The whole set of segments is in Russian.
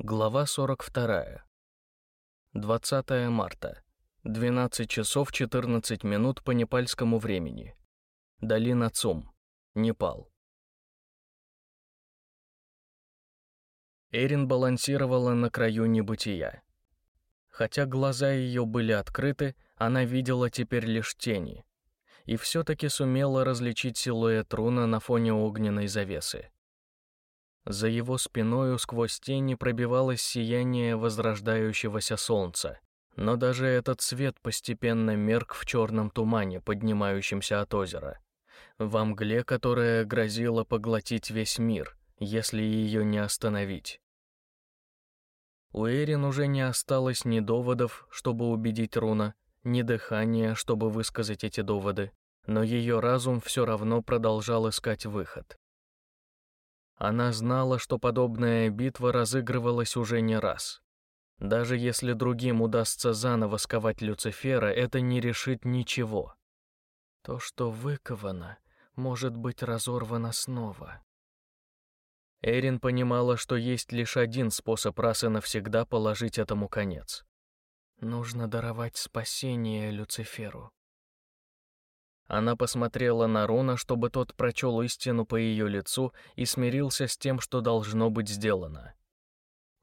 Глава 42. 20 марта. 12 часов 14 минут по непальскому времени. Долина Цум. Непал. Эрин балансировала на краю небытия. Хотя глаза ее были открыты, она видела теперь лишь тени. И все-таки сумела различить силуэт руна на фоне огненной завесы. За его спиною сквозь тени пробивалось сияние возрождающегося солнца, но даже этот свет постепенно мерк в черном тумане, поднимающемся от озера, во мгле, которая грозила поглотить весь мир, если ее не остановить. У Эрин уже не осталось ни доводов, чтобы убедить Руна, ни дыхания, чтобы высказать эти доводы, но ее разум все равно продолжал искать выход. Она знала, что подобная битва разыгрывалась уже не раз. Даже если другим удастся заново сковать Люцифера, это не решит ничего. То, что выковано, может быть разорвано снова. Эрин понимала, что есть лишь один способ раз и навсегда положить этому конец. Нужно даровать спасение Люциферу. Она посмотрела на Рона, чтобы тот прочел истину по ее лицу и смирился с тем, что должно быть сделано.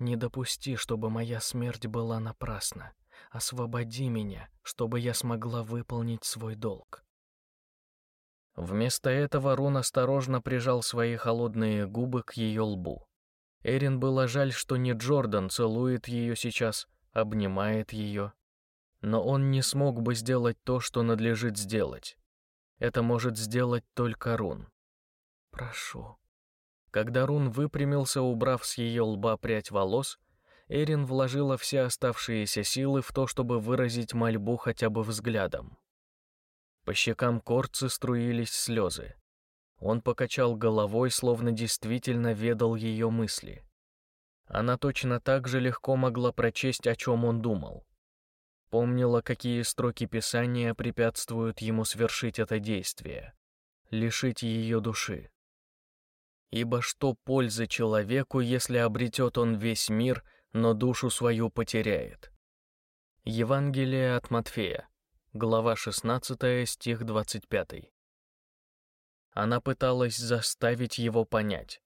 «Не допусти, чтобы моя смерть была напрасна. Освободи меня, чтобы я смогла выполнить свой долг». Вместо этого Рун осторожно прижал свои холодные губы к ее лбу. Эрин было жаль, что не Джордан целует ее сейчас, обнимает ее. Но он не смог бы сделать то, что надлежит сделать. Это может сделать только Рун. Прошу. Когда Рун выпрямился, убрав с ее лба прядь волос, Эрин вложила все оставшиеся силы в то, чтобы выразить мольбу хотя бы взглядом. По щекам Корцы струились слезы. Он покачал головой, словно действительно ведал ее мысли. Она точно так же легко могла прочесть, о чем он думал. Помнила, какие строки Писания препятствуют ему свершить это действие, лишить ее души. Ибо что пользы человеку, если обретет он весь мир, но душу свою потеряет? Евангелие от Матфея, глава 16, стих 25. Она пыталась заставить его понять.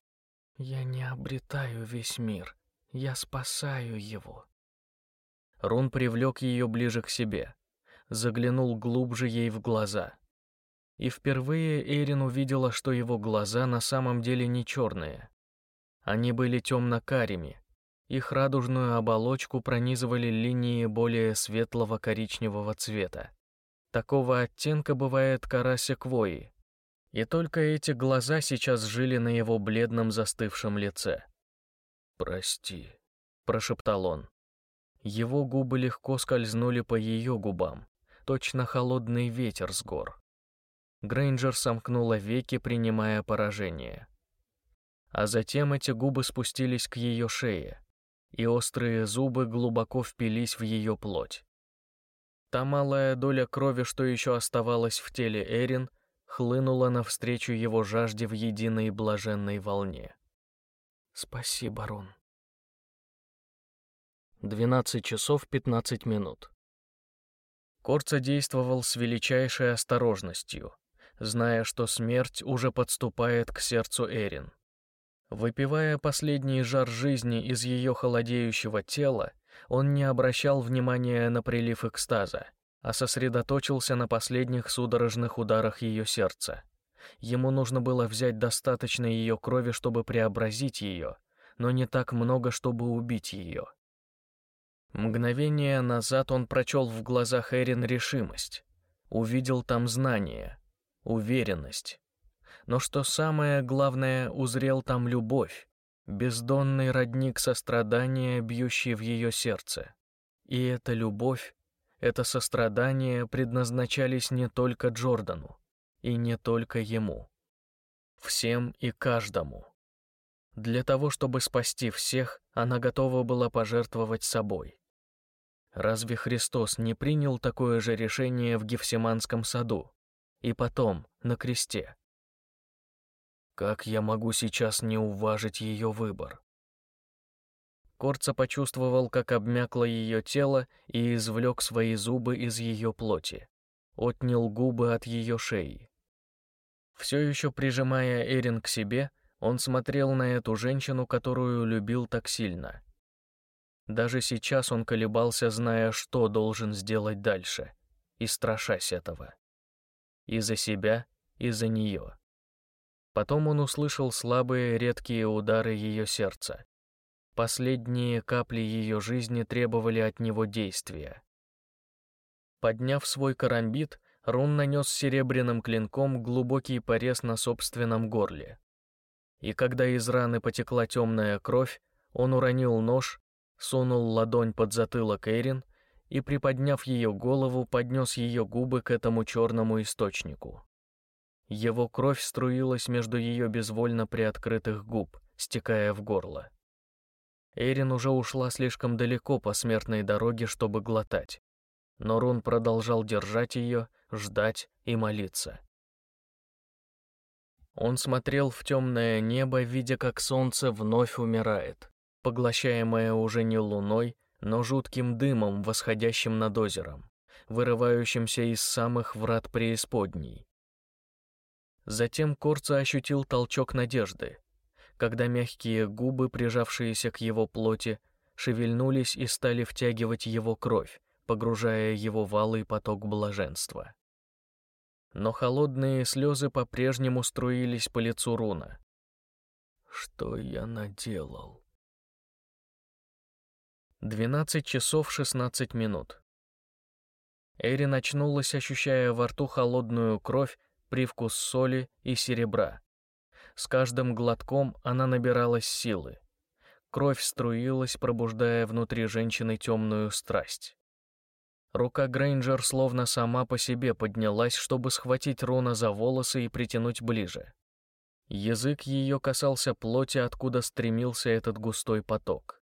«Я не обретаю весь мир, я спасаю его». Рун привлек ее ближе к себе, заглянул глубже ей в глаза. И впервые Эрин увидела, что его глаза на самом деле не черные. Они были темно-карими, их радужную оболочку пронизывали линии более светлого коричневого цвета. Такого оттенка бывает кора секвойи. И только эти глаза сейчас жили на его бледном застывшем лице. «Прости», — прошептал он. Его губы легко скользнули по ее губам, точно холодный ветер с гор. Грейнджер сомкнула веки, принимая поражение. А затем эти губы спустились к ее шее, и острые зубы глубоко впились в ее плоть. Та малая доля крови, что еще оставалась в теле Эрин, хлынула навстречу его жажде в единой блаженной волне. «Спасибо, Рон», 12 часов 15 минут. Корца действовал с величайшей осторожностью, зная, что смерть уже подступает к сердцу Эрин. Выпивая последний жар жизни из ее холодеющего тела, он не обращал внимания на прилив экстаза, а сосредоточился на последних судорожных ударах ее сердца. Ему нужно было взять достаточно ее крови, чтобы преобразить ее, но не так много, чтобы убить ее. Мгновение назад он прочел в глазах Эрин решимость, увидел там знание, уверенность. Но что самое главное, узрел там любовь, бездонный родник сострадания, бьющий в ее сердце. И эта любовь, это сострадание предназначались не только Джордану, и не только ему. Всем и каждому. Для того, чтобы спасти всех, она готова была пожертвовать собой. Разве Христос не принял такое же решение в Гефсиманском саду? И потом, на кресте? Как я могу сейчас не уважить ее выбор? Корца почувствовал, как обмякло ее тело и извлек свои зубы из ее плоти. Отнял губы от ее шеи. Все еще прижимая Эрин к себе, он смотрел на эту женщину, которую любил так сильно. Даже сейчас он колебался, зная, что должен сделать дальше, и страшась этого. И за себя, и за нее. Потом он услышал слабые, редкие удары ее сердца. Последние капли ее жизни требовали от него действия. Подняв свой карамбит, Рун нанес серебряным клинком глубокий порез на собственном горле. И когда из раны потекла темная кровь, он уронил нож, сунул ладонь под затылок Эйрин и, приподняв ее голову, поднес ее губы к этому черному источнику. Его кровь струилась между ее безвольно приоткрытых губ, стекая в горло. Эйрин уже ушла слишком далеко по смертной дороге, чтобы глотать. Но Рун продолжал держать ее, ждать и молиться. Он смотрел в темное небо, видя, как солнце вновь умирает, поглощаемое уже не луной, но жутким дымом, восходящим над озером, вырывающимся из самых врат преисподней. Затем Корца ощутил толчок надежды, когда мягкие губы, прижавшиеся к его плоти, шевельнулись и стали втягивать его кровь, погружая его в алый поток блаженства но холодные слезы по-прежнему струились по лицу Руна. Что я наделал? 12 часов 16 минут. Эри очнулась, ощущая во рту холодную кровь, привкус соли и серебра. С каждым глотком она набиралась силы. Кровь струилась, пробуждая внутри женщины темную страсть. Рука Грейнджер словно сама по себе поднялась, чтобы схватить Рона за волосы и притянуть ближе. Язык ее касался плоти, откуда стремился этот густой поток.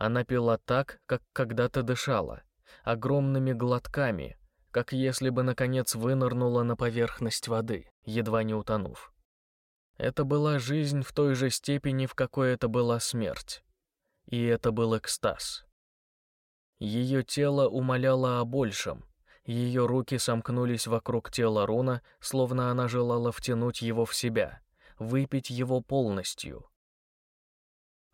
Она пила так, как когда-то дышала, огромными глотками, как если бы, наконец, вынырнула на поверхность воды, едва не утонув. Это была жизнь в той же степени, в какой это была смерть. И это был экстаз. Ее тело умоляло о большем. Ее руки сомкнулись вокруг тела Руна, словно она желала втянуть его в себя, выпить его полностью.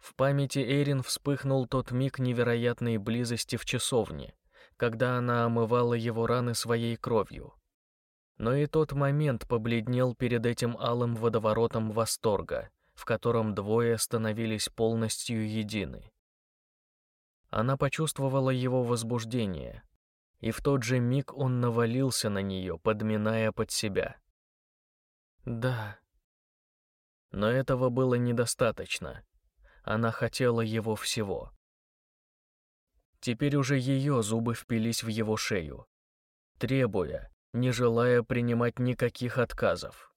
В памяти Эрин вспыхнул тот миг невероятной близости в часовне, когда она омывала его раны своей кровью. Но и тот момент побледнел перед этим алым водоворотом восторга, в котором двое становились полностью едины. Она почувствовала его возбуждение, и в тот же миг он навалился на нее, подминая под себя. Да. Но этого было недостаточно. Она хотела его всего. Теперь уже ее зубы впились в его шею, требуя, не желая принимать никаких отказов.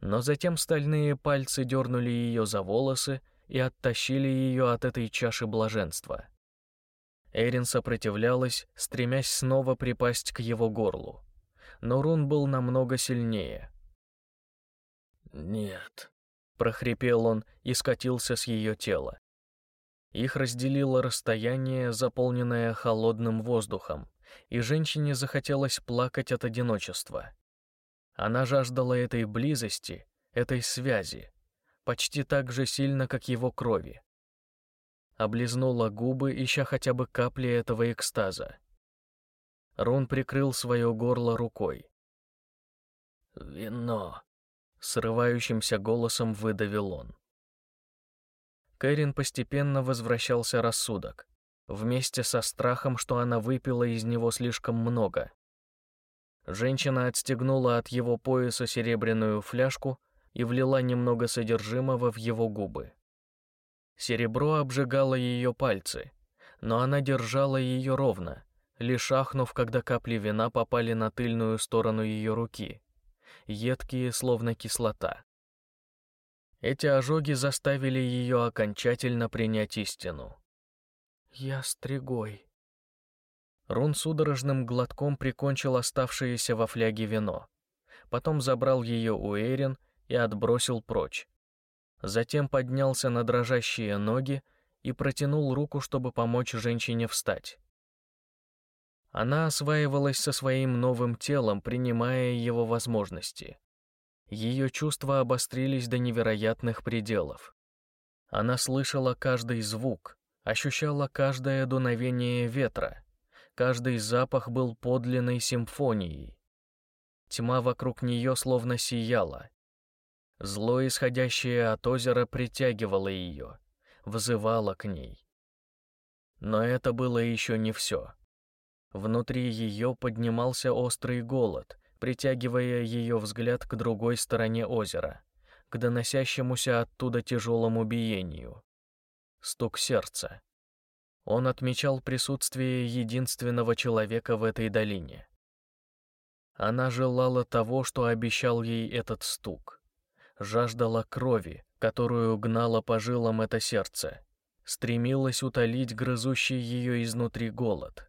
Но затем стальные пальцы дернули ее за волосы, и оттащили ее от этой чаши блаженства. Эрин сопротивлялась, стремясь снова припасть к его горлу. Но Рун был намного сильнее. «Нет», — прохрипел он и скатился с ее тела. Их разделило расстояние, заполненное холодным воздухом, и женщине захотелось плакать от одиночества. Она жаждала этой близости, этой связи, почти так же сильно, как его крови. Облизнула губы, ища хотя бы капли этого экстаза. Рон прикрыл свое горло рукой. «Вино!» — срывающимся голосом выдавил он. Кэрин постепенно возвращался рассудок, вместе со страхом, что она выпила из него слишком много. Женщина отстегнула от его пояса серебряную фляжку и влила немного содержимого в его губы. Серебро обжигало ее пальцы, но она держала ее ровно, лишь ахнув, когда капли вина попали на тыльную сторону ее руки, едкие, словно кислота. Эти ожоги заставили ее окончательно принять истину. «Я стригой». Рун судорожным глотком прикончил оставшееся во фляге вино. Потом забрал ее у Эрин и отбросил прочь. Затем поднялся на дрожащие ноги и протянул руку, чтобы помочь женщине встать. Она осваивалась со своим новым телом, принимая его возможности. Ее чувства обострились до невероятных пределов. Она слышала каждый звук, ощущала каждое дуновение ветра. Каждый запах был подлинной симфонией. Тьма вокруг нее словно сияла. Зло, исходящее от озера, притягивало ее, вызывало к ней. Но это было еще не все. Внутри ее поднимался острый голод, притягивая ее взгляд к другой стороне озера, к доносящемуся оттуда тяжелому биению. Стук сердца. Он отмечал присутствие единственного человека в этой долине. Она желала того, что обещал ей этот стук. Жаждала крови, которую гнало по жилам это сердце. Стремилась утолить грызущий ее изнутри голод.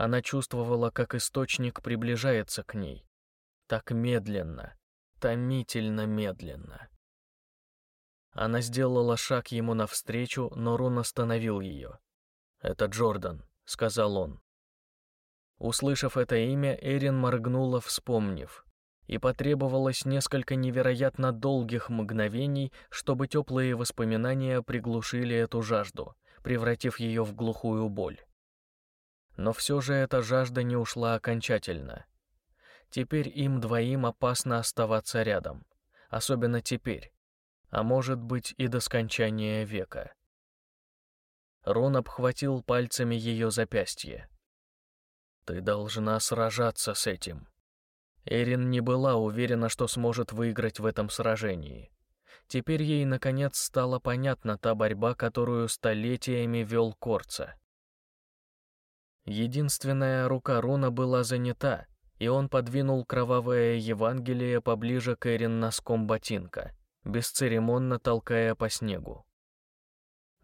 Она чувствовала, как источник приближается к ней. Так медленно, томительно медленно. Она сделала шаг ему навстречу, но Рун остановил ее. «Это Джордан», — сказал он. Услышав это имя, Эрин моргнула, вспомнив, и потребовалось несколько невероятно долгих мгновений, чтобы теплые воспоминания приглушили эту жажду, превратив ее в глухую боль. Но все же эта жажда не ушла окончательно. Теперь им двоим опасно оставаться рядом, особенно теперь, а может быть и до скончания века. Рон обхватил пальцами ее запястье. «Ты должна сражаться с этим». Эрин не была уверена, что сможет выиграть в этом сражении. Теперь ей, наконец, стала понятна та борьба, которую столетиями вел Корца. Единственная рука Рона была занята, и он подвинул кровавое Евангелие поближе к Эрин носком ботинка, бесцеремонно толкая по снегу.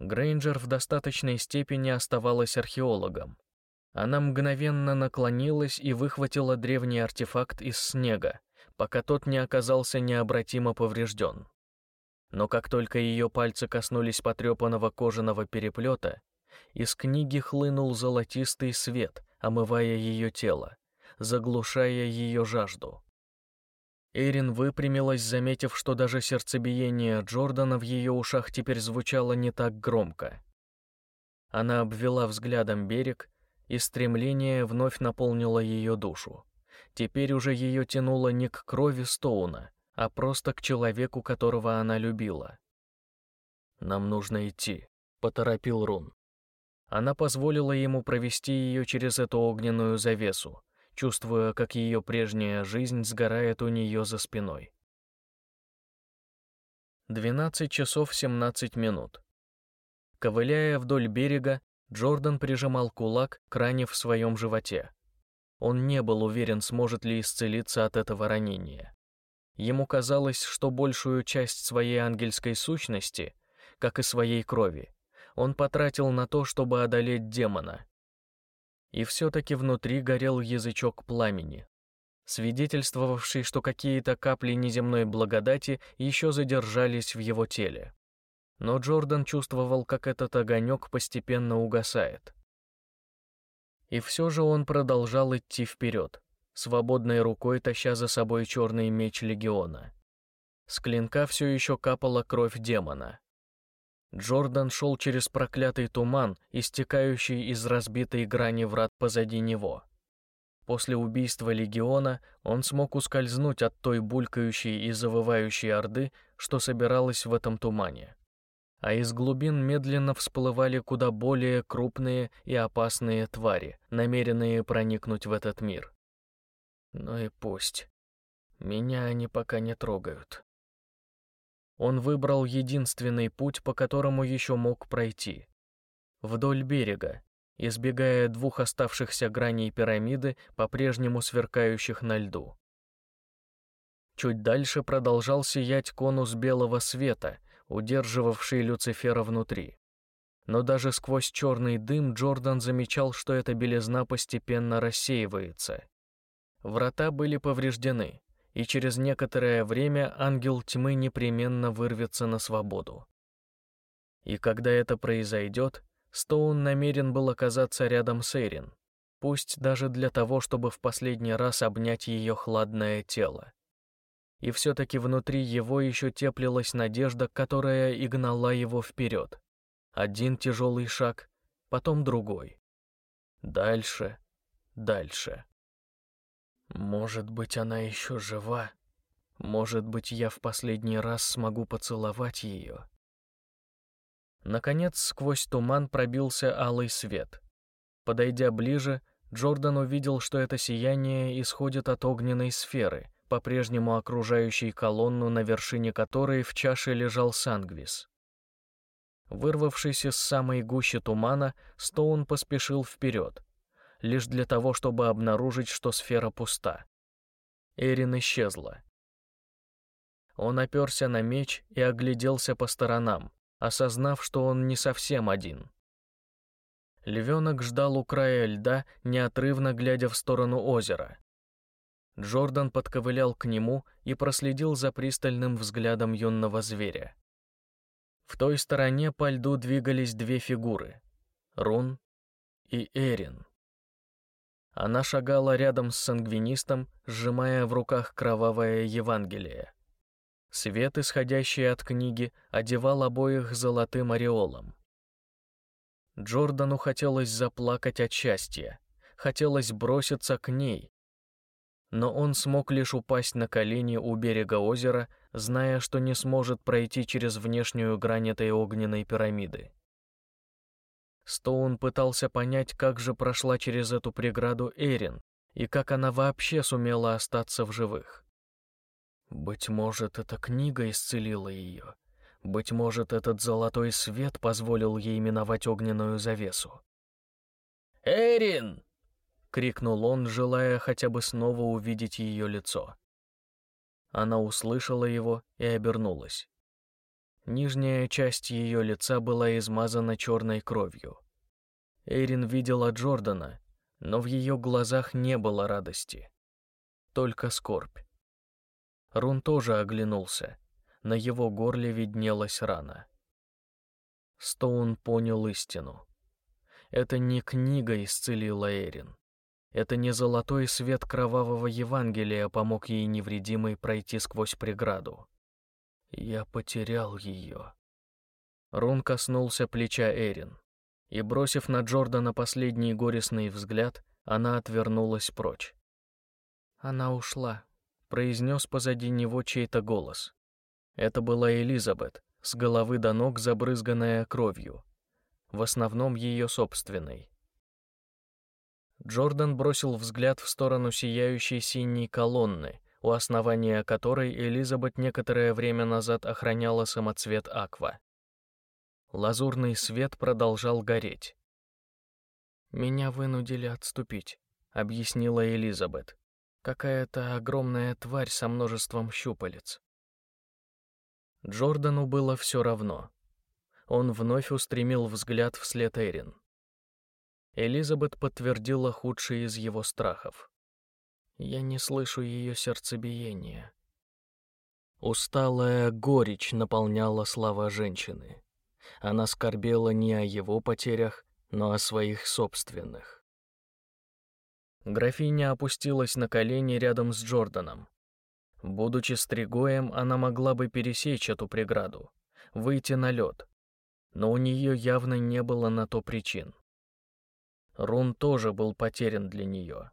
Грейнджер в достаточной степени оставалась археологом. Она мгновенно наклонилась и выхватила древний артефакт из снега, пока тот не оказался необратимо поврежден. Но как только ее пальцы коснулись потрепанного кожаного переплета, из книги хлынул золотистый свет, омывая ее тело, заглушая ее жажду. Эрин выпрямилась, заметив, что даже сердцебиение Джордана в ее ушах теперь звучало не так громко. Она обвела взглядом берег, и стремление вновь наполнило ее душу. Теперь уже ее тянуло не к крови Стоуна, а просто к человеку, которого она любила. «Нам нужно идти», — поторопил Рун. Она позволила ему провести ее через эту огненную завесу, чувствуя, как ее прежняя жизнь сгорает у нее за спиной. 12 часов 17 минут. Ковыляя вдоль берега, Джордан прижимал кулак к ране в своем животе. Он не был уверен, сможет ли исцелиться от этого ранения. Ему казалось, что большую часть своей ангельской сущности, как и своей крови, он потратил на то, чтобы одолеть демона. И все-таки внутри горел язычок пламени, свидетельствовавший, что какие-то капли неземной благодати еще задержались в его теле. Но Джордан чувствовал, как этот огонек постепенно угасает. И все же он продолжал идти вперед, свободной рукой таща за собой черный меч легиона. С клинка все еще капала кровь демона. Джордан шел через проклятый туман, истекающий из разбитой грани врат позади него. После убийства легиона он смог ускользнуть от той булькающей и завывающей орды, что собиралась в этом тумане. А из глубин медленно всплывали куда более крупные и опасные твари, намеренные проникнуть в этот мир. Ну и пусть. Меня они пока не трогают. Он выбрал единственный путь, по которому еще мог пройти. Вдоль берега, избегая двух оставшихся граней пирамиды, по-прежнему сверкающих на льду. Чуть дальше продолжал сиять конус белого света, удерживавший Люцифера внутри. Но даже сквозь черный дым Джордан замечал, что эта белизна постепенно рассеивается. Врата были повреждены, и через некоторое время ангел тьмы непременно вырвется на свободу. И когда это произойдет, Стоун намерен был оказаться рядом с Эрин, пусть даже для того, чтобы в последний раз обнять ее хладное тело. И все-таки внутри его еще теплилась надежда, которая и гнала его вперед. Один тяжелый шаг, потом другой. Дальше, дальше. Может быть, она еще жива? Может быть, я в последний раз смогу поцеловать ее? Наконец, сквозь туман пробился алый свет. Подойдя ближе, Джордан увидел, что это сияние исходит от огненной сферы, по-прежнему окружающей колонну, на вершине которой в чаше лежал Сангвис. Вырвавшись из самой гущи тумана, Стоун поспешил вперед, лишь для того, чтобы обнаружить, что сфера пуста. Эрин исчезла. Он оперся на меч и огляделся по сторонам, осознав, что он не совсем один. Львенок ждал у края льда, неотрывно глядя в сторону озера. Джордан подковылял к нему и проследил за пристальным взглядом юного зверя. В той стороне по льду двигались две фигуры — Рун и Эрин. Она шагала рядом с сангвинистом, сжимая в руках кровавое Евангелие. Свет, исходящий от книги, одевал обоих золотым ореолом. Джордану хотелось заплакать от счастья, хотелось броситься к ней. Но он смог лишь упасть на колени у берега озера, зная, что не сможет пройти через внешнюю грань этой огненной пирамиды. Стоун пытался понять, как же прошла через эту преграду Эрин и как она вообще сумела остаться в живых. Быть может, эта книга исцелила ее. Быть может, этот золотой свет позволил ей миновать огненную завесу. «Эрин!» — крикнул он, желая хотя бы снова увидеть ее лицо. Она услышала его и обернулась. Нижняя часть ее лица была измазана черной кровью. Эрин видела Джордана, но в ее глазах не было радости. Только скорбь. Рун тоже оглянулся. На его горле виднелась рана. Стоун понял истину. Это не книга исцелила Эрин. Это не золотой свет кровавого Евангелия помог ей невредимой пройти сквозь преграду. Я потерял ее. Рун коснулся плеча Эрин, и, бросив на Джордана последний горестный взгляд, она отвернулась прочь. «Она ушла», — произнес позади него чей-то голос. Это была Элизабет, с головы до ног забрызганная кровью, в основном ее собственной. Джордан бросил взгляд в сторону сияющей синей колонны, у основания которой Элизабет некоторое время назад охраняла самоцвет Аква. Лазурный свет продолжал гореть. «Меня вынудили отступить», — объяснила Элизабет. «Какая-то огромная тварь со множеством щупалец». Джордану было все равно. Он вновь устремил взгляд вслед Эрин. Элизабет подтвердила худший из его страхов. Я не слышу ее сердцебиения. Усталая горечь наполняла слова женщины. Она скорбела не о его потерях, но о своих собственных. Графиня опустилась на колени рядом с Джорданом. Будучи стригоем, она могла бы пересечь эту преграду, выйти на лед, но у нее явно не было на то причин. Рун тоже был потерян для нее.